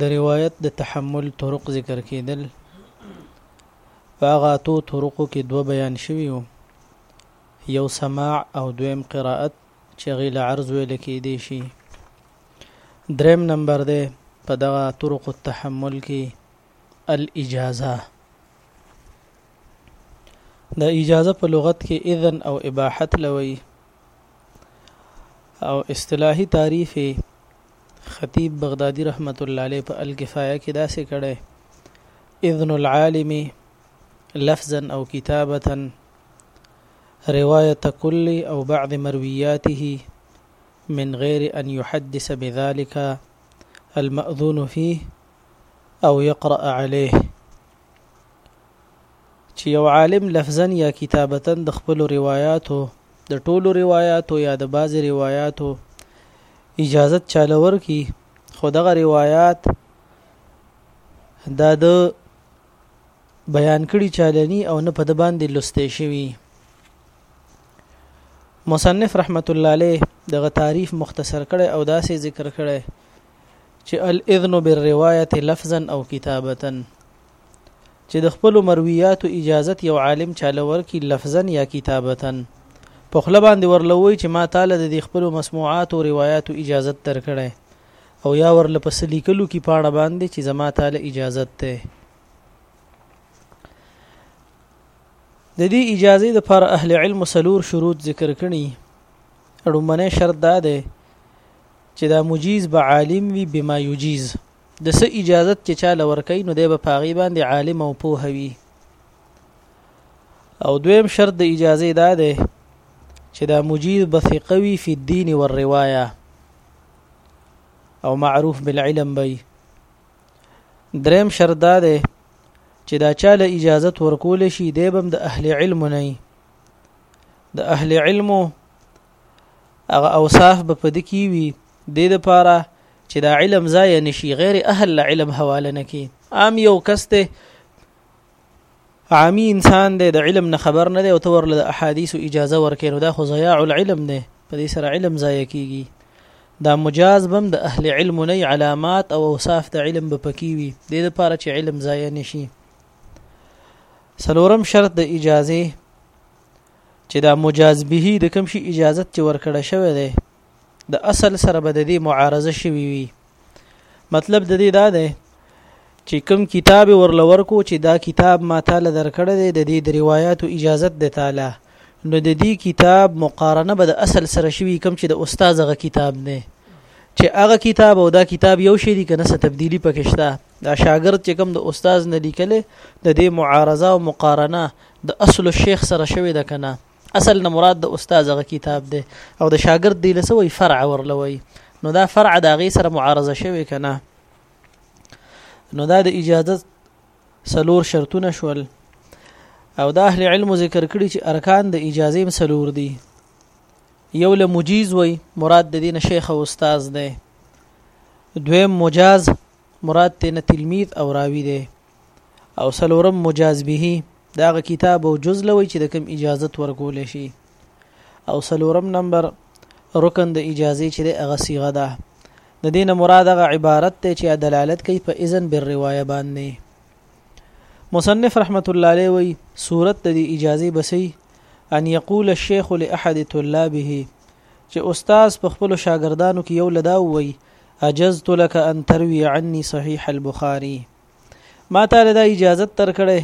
د روایت د تحمل طرق ذکر کېدل په هغه اتو طرقو کې دوه بیان شوي وو یو سماع او دویم قرائت چې غیل عرض ویل کېدی شي دریم نمبر دی په دغه طرق التحمل کې الاجازه د اجازه په لغت کې اذن او اباحت لوي او اصطلاحي تعریف خطیب بغدادي رحمت الله علیه په الکفایه کې داسې کړي اذن العالمی لفظا أو كتابة رواية كل أو بعض مروياته من غير أن يحدث بذلك المأذون فيه أو يقرأ عليه چې یو عالم لفظاً یا کتابتاً د خپلو روایاتو د ټولو روایاتو یا د بعضې روایاتو اجازت چاله ورکي خو دغه روایات دا د بیان کړي چالني او نه په د باندې لسته شوي مصنف رحمت الله علیه دغه تعریف مختصر کړي او داسې ذکر کړي چې الاذن بالروايه لفظا او کتابه چې د خپلو مروياتو اجازت یو عالم چاله ورکي لفظا یا کتابتا په خله باندې ورلوي چې ما تعالی د دې خپلو مسموعات او روایاتو اجازت درکړي او یا ورله په سلیکلو کې پاڼه باندې چې زما تعالی اجازت ده د دې اجازه د پر اهل علم سلور شروط ذکر کړي اړمنه شرط دا ده چې دا مجیز به عالم وي بما یجیز د څه اجازت چې چاله ورکوي نو دی به په هغې باندې عالم او پوه وي او دویم شرط د اجازه دا دی چې دا مجیر به ثقه وي فی الدین والروايه او معروف بالعلم وي دریم شرط دا دی چې دا چاله اجازت ورکول شي دی بم د اهل علم نه د اهل علمو هغه اوصاف به پد کی وی د د پاره چې دا علم ځای نشي غیر اهل له علم حواله نه کی عام یو کس ته عامي انسان دی د علم نه خبر نه دی او تور له احادیث اجازه ورکې نو دا خو ضیاع العلم دی په دې سره علم ځای کیږي دا مجاز بم د اهل علم نه علامات او اوصاف د علم به پکی وي د دې لپاره چې علم ضایع نشي سلورم شرط د اجازه چې دا مجاز به د کوم شي اجازه چې ورکړه شوی دی د اصل سره به د دې معارضه شوی وي مطلب د دې دا دی چې کوم کتاب ورلور کو چې دا کتاب ما تعالی درکړی دی د دې د روایتو اجازه ده تعالی نو د دې کتاب مقارنه به د اصل سره شوی کوم چې د استاد غ کتاب نه چې هغه کتاب او دا کتاب یو شی دی کنه څه تبدیلی پکې شته دا شاګرد چې کوم د استاد نه لیکل د دې معارضه او مقارنه د اصل الشيخ سره شوي ده کنه اصل نه مراد د استاد هغه کتاب دی او د شاګرد دی لسوي فرع ورلوي نو دا فرع د هغه سره معارضه شوی کنه نو دا د اجازه سلور شرطونه شول او د اهل علم ذکر کړي چې ارکان د اجازه هم سلور دي یو له مجیز وای مراد د دین شیخ او استاد دی دویم مجاز مراد تنه تلمید او راوی دی او سلورم مجاز به دا غ کتاب او جز لوي چې د کوم اجازه ورکول شي او سلورم نمبر رکن د اجازه چې د هغه صيغه ده د دینه مراد هغه عبارت ته چې دلالت کوي په اذن بر روایه باندې مصنف رحمت الله علیه وی صورت د اجازه بسې ان یقول الشیخ لاحد طلابه چې استاد په خپل شاګردانو کې یو لدا وی اجزت لك ان تروي عني صحيح البخاري ما تعالی دا اجازه تر کړې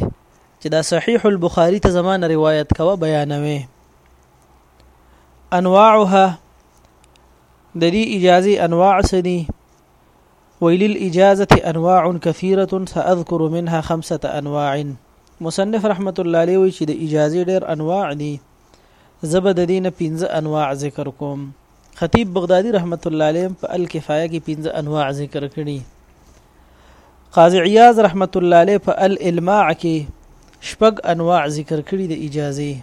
چې دا صحیح البخاری ته زمانه روایت کوه بیانوي انواعها د دې اجازه انواع سدي وللإجازة أنواع كثيرة سأذكر منها خمسة أنواع مصنف رحمة الله عليه وي چې د اجازه ډېر انواع دي زه به د دې نه پنځه انواع ذکر کوم خطیب بغدادي رحمت الله علیه په الکفایه کې پنځه انواع ذکر کړي قاضي عیاض رحمت الله علیه په الالماع کې شپږ انواع ذکر کړي د اجازه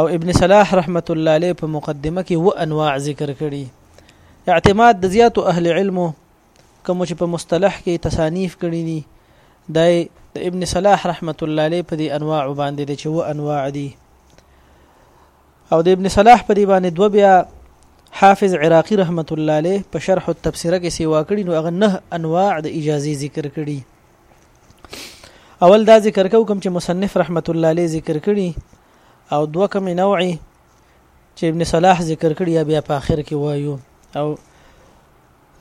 او ابن صلاح رحمت الله علیه په مقدمه کې و انواع ذکر کړي اعتماد د زیاتو اهل علمو کوم چې په مصطلح کې تصانیف کړي دي دا د ابن صلاح رحمت الله علیه په دې انواع باندې د چې و انواع دي او د ابن صلاح په دې باندې دو بیا حافظ عراقي رحمت الله علیه په شرح التفسیره کې سیوا کړي نو هغه نه انواع د اجازه ذکر کړي اول دا ذکر کو کوم چې مصنف رحمت الله علیه ذکر کړي او دو کم نوعي چې ابن صلاح ذکر کړي بیا په اخر کې وایو او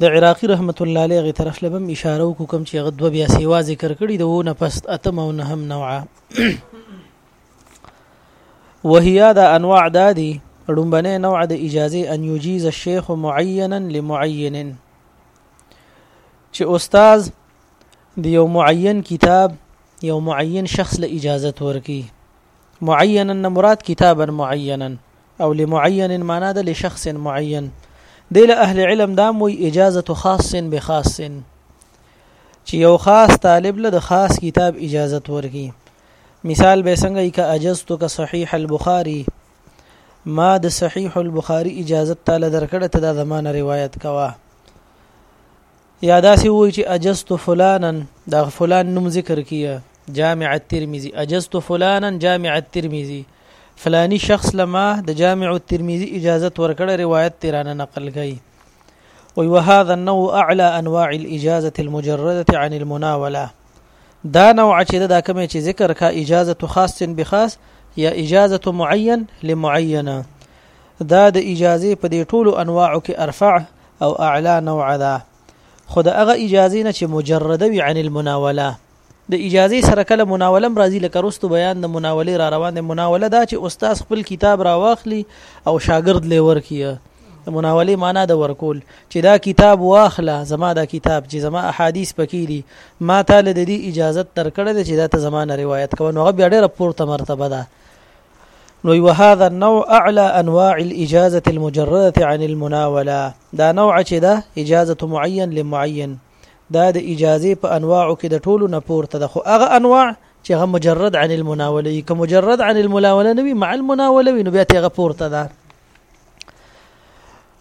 د عراقی رحمت الله علیه غی طرف لبم اشاره وکم چې هغه دوه بیا سیوا ذکر کړي د ونه پس اتم او نه هم نوعه وهیا دا انواع دادی ړومبنه نوع د اجازه ان یجیز الشیخ معینا لمعین چې استاد د یو معین کتاب یو معین شخص له اجازه ورکی معینا نه مراد کتابا معینا او لمعین معنا ده لشخص معین دی له اهل علم دا موي اجازه خاص بخاص چې یو خاص طالب له خاص کتاب اجازه ورکي مثال به څنګه یک اجازه تو کا صحیح البخاری ما د صحیح البخاری اجازه تعالی درکړه ته دا زمانه روایت کوا یا داسې وایي چې اجزت فلانا دا فلان نوم ذکر کیه جامع الترمذي اجزت فلانا جامع الترمذي فلانی شخص لما د جامع الترمذي اجازه ورکړه روایت تیرانه نقل کړي وي وهذا النوع اعلى انواع الاجازه المجرده عن المناوله دا نوع چې دا کوم چې ذکر کا اجازه خاص بخاص یا اجازه معین لمعینه دا د اجازې په دې ټولو انواعو کې ارفع او اعلا نوع ده خو د هغه اجازې نه چې مجرده وي عن المناوله د اجازې سره کله مناوله راځي لکه رستو بیان د مناولې را روان دی مناوله دا چې استاد خپل کتاب را واخلي او شاګرد لې ورکیه د مناولې معنا د ورکول چې دا کتاب واخله زما دا کتاب چې زما احادیث پکې دي ما ته لدې اجازه تر کړه چې دا ته زما روایت کوي نو هغه بیا ډېره پورته مرتبه ده نو وهذا النوع اعلى انواع الاجازه المجرده عن المناوله دا نوع چې دا اجازه معين لمعين دا د اجازه په انواعو کې د ټولو نه پورته ده خو هغه انواع چې هغه مجرد عن المناوله که مجرد عن المناوله نه وي مع المناوله وي نو بیا ته هغه پورته ده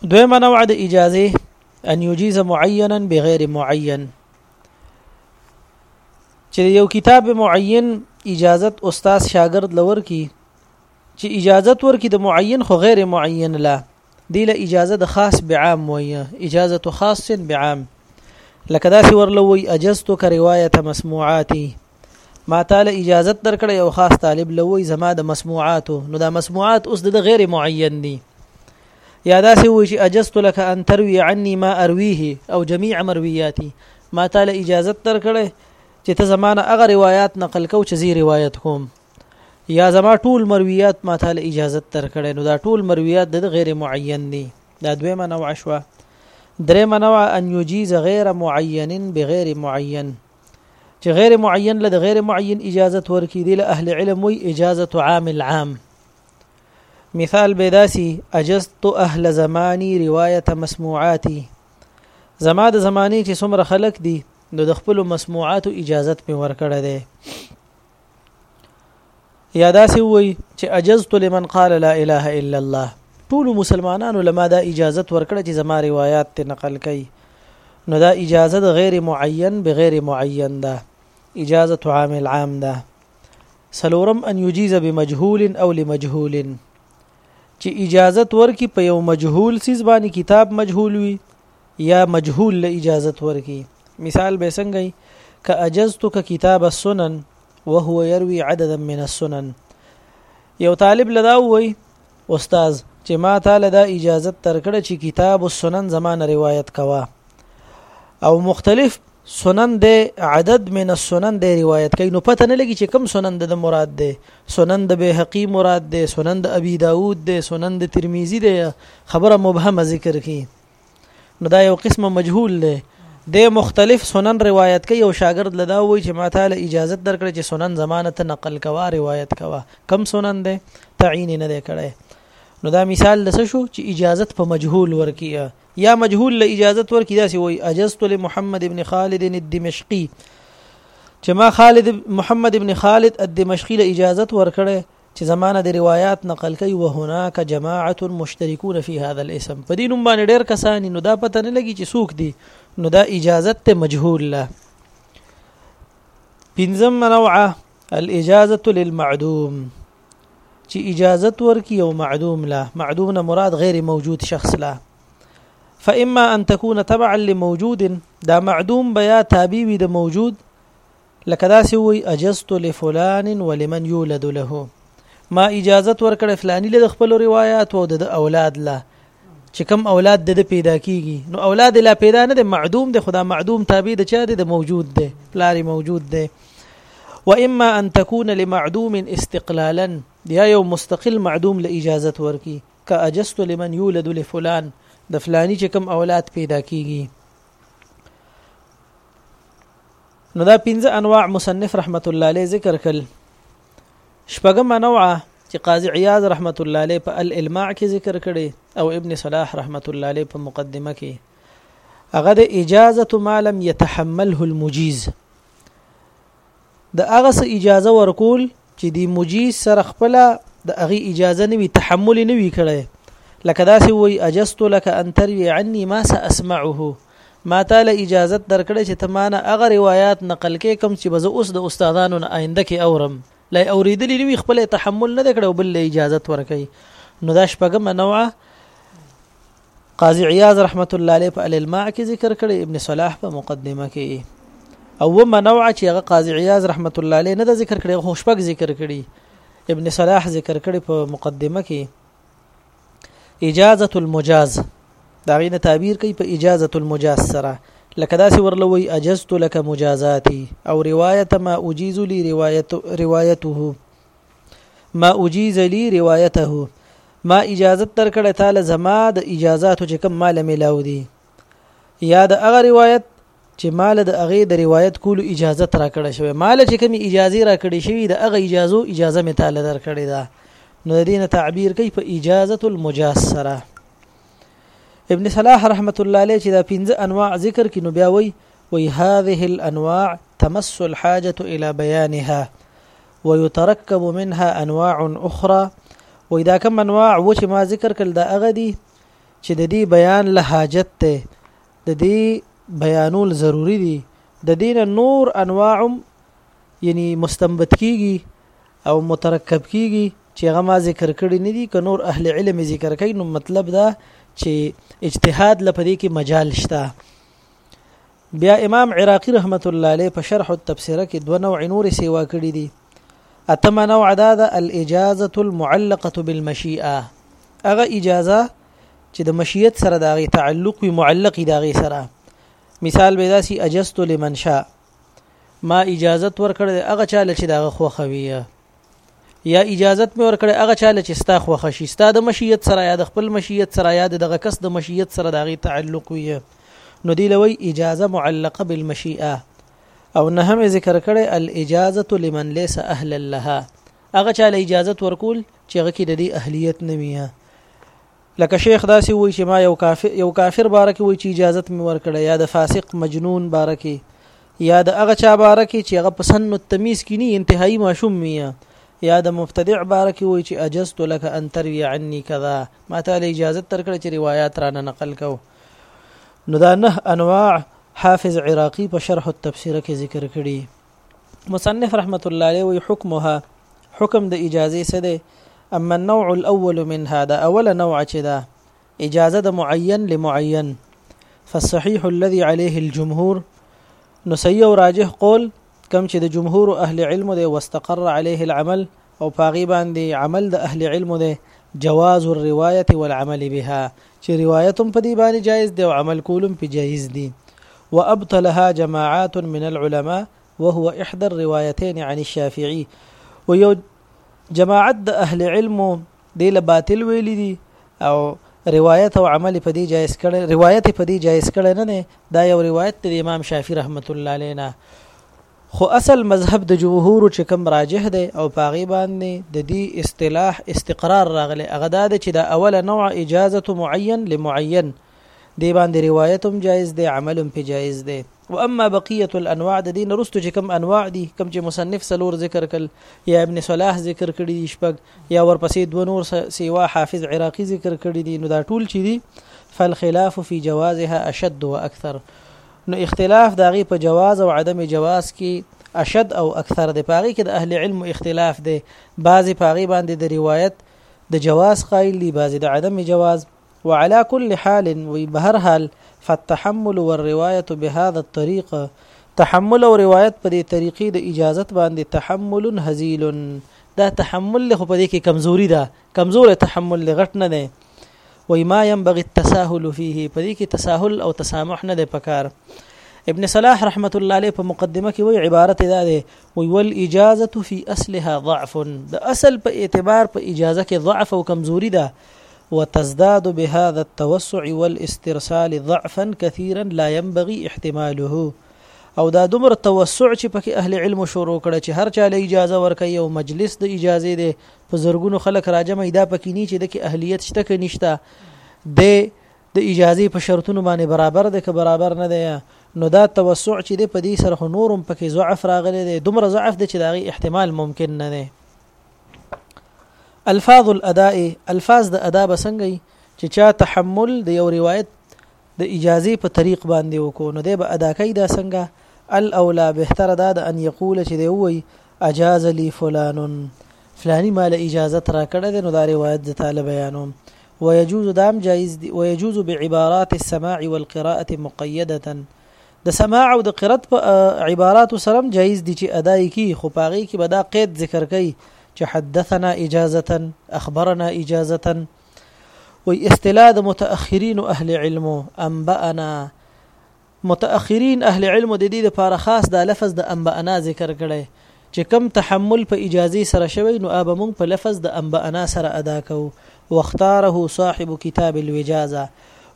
دویمه نوع د اجازه ان يجيز معينا بغير معين چې یو کتاب معین اجازت استاد شاګرد لور کی چې اجازت ورکی د معین خو غیر معین لا دی له اجازه د خاص بعام وایي اجازه خاص بعام لکه دا سی ورلوي اجازتو ک روایت مسموعاتي ما تعالی اجازه درکړې یو خاص طالب لوي زما د مسموعاتو نو دا مسموعات اوس د غیر معین دي یا داسې وي چې اجزت لك ان تروي عني ما ارويه او جميع مروياتي ما تعالی اجازه درکړې چې ته زمانه هغه روایت نقل کو چې زی روایت کوم یا زما ټول مرویات ما تعالی اجازه درکړې نو دا ټول مرویات د غیر معین دي دا دویمه نوع شوه درېمه نوع ان یجیز غیر معین بغیر معین چې غیر معین له غیر معین اجازه ورکې دي له اهل علم وی اجازه عام العام مثال به داسي اجزت اهل زماني روایت مسموعاتي زما د زماني چې څومره خلک دي نو د خپل مسموعاتو اجازت په ورکړه ده یا داسې وای چې اجزت لمن قال لا اله الا الله ټول مسلمانانو لما دا اجازت ورکړه چې زما روایت ته نقل کړي نو دا اجازه د غیر معین بغیر معین ده اجازه عام العام ده سلورم ان یجیز بمجهول او لمجهول چې اجازه ورکي په یو مجهول سیس باندې کتاب مجهول وي یا مجهول له اجازه ورکي مثال به څنګه ک اجزتک کتاب السنن وهو يروي عددا من السنن یو طالب لدا وای استاد چې ما ته له دا اجازه ترکړه چې کتاب السنن زمانه روایت کوا او مختلف سنن د عدد من السنن د روایت کوي نو پته نه لګي چې کوم سنن د مراد ده سنن د بهقي مراد ده سنن د ابي داود ده سنن د ترمذي ده خبره مبهمه ذکر کی نو دا یو قسمه مجهول دی د مختلف سنن روایت کوي او شاګرد لدا وایي چې ما تعالی اجازه درکړه چې سنن زمانه ته نقل کوا روایت کوا کم سنن دی تعین نه دی کړی نو دا مثال لسه شو چې اجازه په مجهول ورکیه یا مجهول له اجازه ورکی دا سی وای اجازت له محمد ابن خالد الدمشقي چې ما خالد محمد ابن خالد الدمشقي له اجازه ورکړې چې زما نه د روایات نقل کوي وهناک جماعت مشترکون فی هذا الاسم په دې نوم باندې ډېر کسان نو دا پته نه لګي چې څوک دي نو دا اجازت ته مجهول له پنځم نوعه الاجازه للمعدوم چې اجازت ورکي او معدوم لا معدوم نه مراد غیر موجود شخص لا فاما ان تكون تبعا لموجود دا معدوم بیا تابع وي د موجود لکه داسې ووایي اجزت لفلان ولمن یولد له ما اجازت ورکړې فلانی له خپل روایت او د اولاد له چې کم اولاد د پیدا کیږي نو اولاد لا پیدا نه دی معدوم دی خدا معدوم تابع د چا دی د موجود دی پلار موجود دی و اما ان تكون لمعدوم استقلالا یا یو مستقل معدوم له اجازه ورکی کا اجست لمن یولد لفلان د فلانی چې کم اولاد پیدا کیږي نو دا پنځه انواع مصنف رحمت الله علیه ذکر کړل شپږم نوعه چې قاضي عیاض رحمت الله علیه په الالماع کې ذکر کړي او ابن صلاح رحمت الله علیه په مقدمه کې هغه د اجازه ما لم يتحمله المجيز د هغه څه اجازه ورکول چې دی مجیز سره خپل د اغي اجازه نه وي تحمل نه وي کړی لکه داسې وای اجزت لك ان تروي عني ما ساسمعه ما تعالی اجازه درکړه چې تمانه اغه روایت نقل کې کم چې بز اوس د استادانو نه آینده کې اورم لا اوریدلی نوی خپل تحمل نه کړو بل اجازه ورکړي نو دا شپږم نوعه قاضي عياض رحمت الله عليه په الالماع کې ذکر کړي ابن صلاح په مقدمه کې او ومه نوع چې هغه قاضي عياض رحمت الله عليه نه ذکر کړي خو شپږ ذکر کړي ابن صلاح ذکر کړي په مقدمه کې اجازه المجاز دا غینه تعبیر کوي په اجازه المجاز سره لکه داسې ورلوي اجزت لك مجازاتي او روایت ما اجيز لي روايته روايته ما اجیز لی روایته ما اجازه تر کړه تعالی زما د اجازهاتو چې کوم مال ملاو دي یا د هغه روایت چې مال د هغه د روایت کولو اجازه تر کړه شوی مال چې کوم اجازه را کړې شوی د هغه اجازه اجازه می تعالی در کړې ده نو د دین تعبیر کوي په اجازه المجاسره ابن صلاح رحمت الله علیه چې دا پنځه انواع ذکر کینو بیا وایي وي هذه الانواع تمس الحاجه الى بيانها ويترکب منها انواع اخرى وای دا کوم انواع و چې ما ذکر کړل دا هغه دي چې د دې بیان له حاجت ته د دې بیانول ضروری دي د دین نور انواع یعنی مستنبت کیږي او مترکب کیږي چې هغه ما ذکر کړی نه دي که نور اهل علم ذکر کوي نو مطلب دا چې اجتهاد لپاره کې مجال شته بیا امام عراقی رحمت الله علیه په شرح التبصره کې دوه نوع نور سیوا کړی دي اتم نوع دا ده الاجازه المعلقه بالمشیئه هغه اجازه چې د مشیت سره د غي تعلق وي معلق د غي سره مثال به داسي اجزت لمن شاء ما اجازت ورکړ هغه چاله چې دغه خوخه وي یا اجازت مې ورکړې هغه چاله چې ستا خوښه شي ستا د مشیت سره یا د خپل مشیت سره یا دغه کس د مشیت سره دغه تعلق وي نو دی لوي اجازه معلقه بالمشیئه او نه هم ذکر کړي الاجازه لمن ليس اهل لها هغه چاله اجازه ورکول چې هغه کې د دې اهلیت نه وي لکه شیخ داسی وای چی ما یو کافر یو کافر باره کی وای چی اجازت می ورکړه یا د فاسق مجنون باره کی یا د هغه چا باره کی چی هغه په سن التمیز کی نی انتهایی ماشوم وی یا د مبتدع باره کی وای چی اجزت لك ان تروی عني کذا ما ته له اجازه ترکړه چی روایت را نه نقل کو نو دا نه انواع حافظ عراقی په شرح التفسیر کی ذکر کړي مصنف رحمت الله علیه وی حکمها حکم د اجازه څه دی اما النوع الاول منها دا اول نوع چې دا اجازه د معین لمعین فالصحيح الذي عليه الجمهور نو صحیح او راجح قول کم چې د جمهور اهل علم دی واستقر عليه العمل او په هغې باندې عمل د اهل علمو دی جواز الرواية والعمل بها چې روایت هم په دې باندې جایز دی او عمل کول هم په جایز دی وابطلها جماعات من العلماء وهو احدى الروايتين عن الشافعي ويو جماعت د اهل علمو دی له باطل ویل دي او روایت او عمل په دې جایز کړي روایت په دې جایز کړي نه نه دا یو روایت د امام شافعي رحمت الله علیه خو اصل مذهب د جمهورو چې کوم راجح دی او په هغې باندې د دې اصطلاح استقرار راغلی هغه دا دی چې دا اوله نوع اجازة معین لمعین دی باندې روایت هم جایز دی عمل هم پې جایز دی و اما بقیه الانواع د دین رستو چې کم انواع دي کم چې مصنف سلور ذکر کړ یا ابن صلاح ذکر کړی دي شپږ یا ورپسې دو نور سیوا حافظ عراقی ذکر کړی دي نو دا ټول چې دي فالخلاف فی جوازها اشد واکثر نو اختلاف د هغې په جواز او عدم جواز کې اشد او اکثر دی په هغې کې د اهل علم اختلاف دی بعضې په هغې باندې د روایت د جواز قائل دي بعضې د عدم جواز وعلى كل حال وي بهر حال فالتحمل والرواية بهذا الطريق تحمل او روایت په دې طریقې د اجازت باندې تحمل هزيل دا تحمل خو په دې کې کمزوري ده کمزورې تحمل دی غټ نه دی وای ما ينبغي التساهل فيه په دې کې تساهل او تسامح نه دی پکار ابن صلاح رحمت الله علیه په مقدمه کې وی عبارت دا دی وی ول اجازه فی اصلها ضعف د اصل په اعتبار په اجازه کې ضعف او کمزوري ده وتزداد بهذا التوسع والاسترسال ضعفا كثيرا لا ينبغي احتماله او دا دومره توسع چې پکې اهل علم شروع کړه چې هر چا له اجازه ورکړي او مجلس د اجازه دی په زرګونو خلک راجمع دا پکې نه چې د کې اهلیت شته که نشته د د اجازه په شرطونو باندې برابر ده که برابر نه ده نو دا توسع چې د په دې سره نورم پکې ضعف راغلی دی دومره ضعف دی چې دا احتمال ممکن نه دی الفاظ الاداء الفاظ د ادا بسنګي چې چا تحمل د یو روایت د اجازې په طریق باندې وکړو نو دی به ادا کوي دا څنګه الاولا بهتره دا ده ان یقول چې دی وایي اجاز لي فلان فلانی مال اجازه را کړه ده نو دا روایت د طالب بیانوم ويجوز دام جائز دي ويجوز بعبارات السماع والقراءه مقيده د سماع او د قرات په عبارات سره جایز دي چې اداي کی خو پاغي کې به دا قید ذکر کوي چې حدثنا اجازه اخبرنا اجازه وی اصطلاح د متأخرین اهل علم انبأنا متأخرین اهل علم د دې لپاره خاص دا لفظ د انبأنا ذکر کړي چې کم تحمل په اجازه سره شوی نو اب مونږ په لفظ د انبأنا سره ادا کوو واختاره صاحب کتاب الوجازه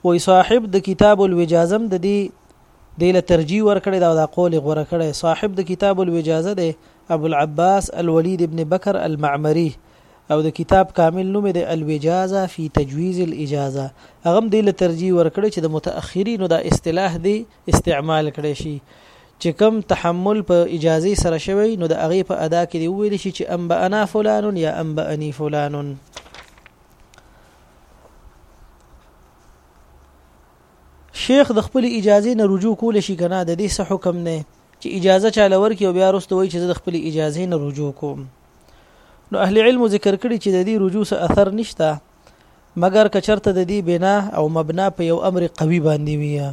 وی صاحب د کتاب الوجازم د دې دی له ترجیح ورکړی دا د قول غوړه کړی صاحب د کتاب الوجازه دی ابو العباس الولید ابن بکر المعمری او د کتاب کامل نوم یې د الوجازه فی تجویز الاجازه هغه هم دی له ترجیح ورکړی چې د متأخرینو دا اصطلاح دی استعمال کړی شي چې کم تحمل په اجازه سره شوی نو د هغه په ادا کې دی ویل شي چې ام بانا فلان یا ام بانی فلان شیخ د خپل اجازه نه رجوع کول شي کنه د دې څه حکم نه چې اجازه چاله ورکي او بیا وروسته وایي چې د خپل اجازه نه رجوع کوم نو اهل علم ذکر کړي چې د دې رجوع سره اثر نشته مګر کچرته د دې بنا او مبنا په یو امر قوي باندې وي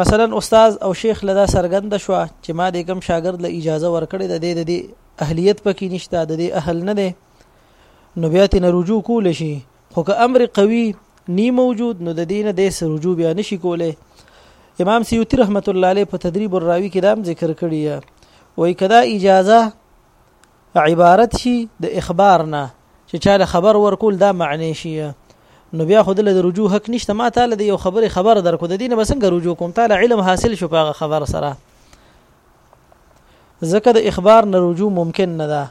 مثلا استاد او شیخ لدا سرګند شو چې ما د کوم شاګرد له اجازه ورکړې د دې د دې اهلیت پکې نشته د دې اهل نه دی نو بیا تی نه رجوع کول شي خو که امر قوي نی موجود نو د دین د سر رجوع بیا نشي کوله امام سیوطی رحمت الله علیه په تدریب الراوی کې دام ذکر کړی وای کدا اجازه عبارت شي د اخبار نه چې چاله خبر ورکول دا معنی شي نو بیا خود له رجوع حق نشته ما تعالی د یو خبره خبر درکو د دینه بسنګ رجوع کوم تعالی علم حاصل شو په خبر سره ځکه د اخبار نه رجوع ممکن نه ده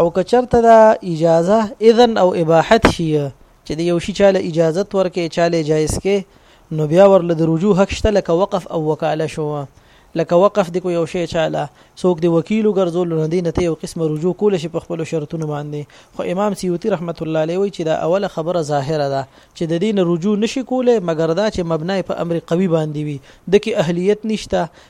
او که چرته دا اجازه اذن او اباحت شي چې د یو شي چاله اجازه ورکې چاله جایز کې نو بیا ورله د رجوع حق شته لکه وقف او وکاله شو لکه وقف د کو یو شی چاله څوک دی وکیل ګرځول نه دی نته یو قسم رجوع کول شي په خپل شرطونو باندې خو امام سیوطی رحمت الله علیه وی چې دا اوله خبره ظاهره ده چې د دین رجوع نشي کوله مګر دا چې مبنای په امر قوي باندې وي د کې اهلیت نشته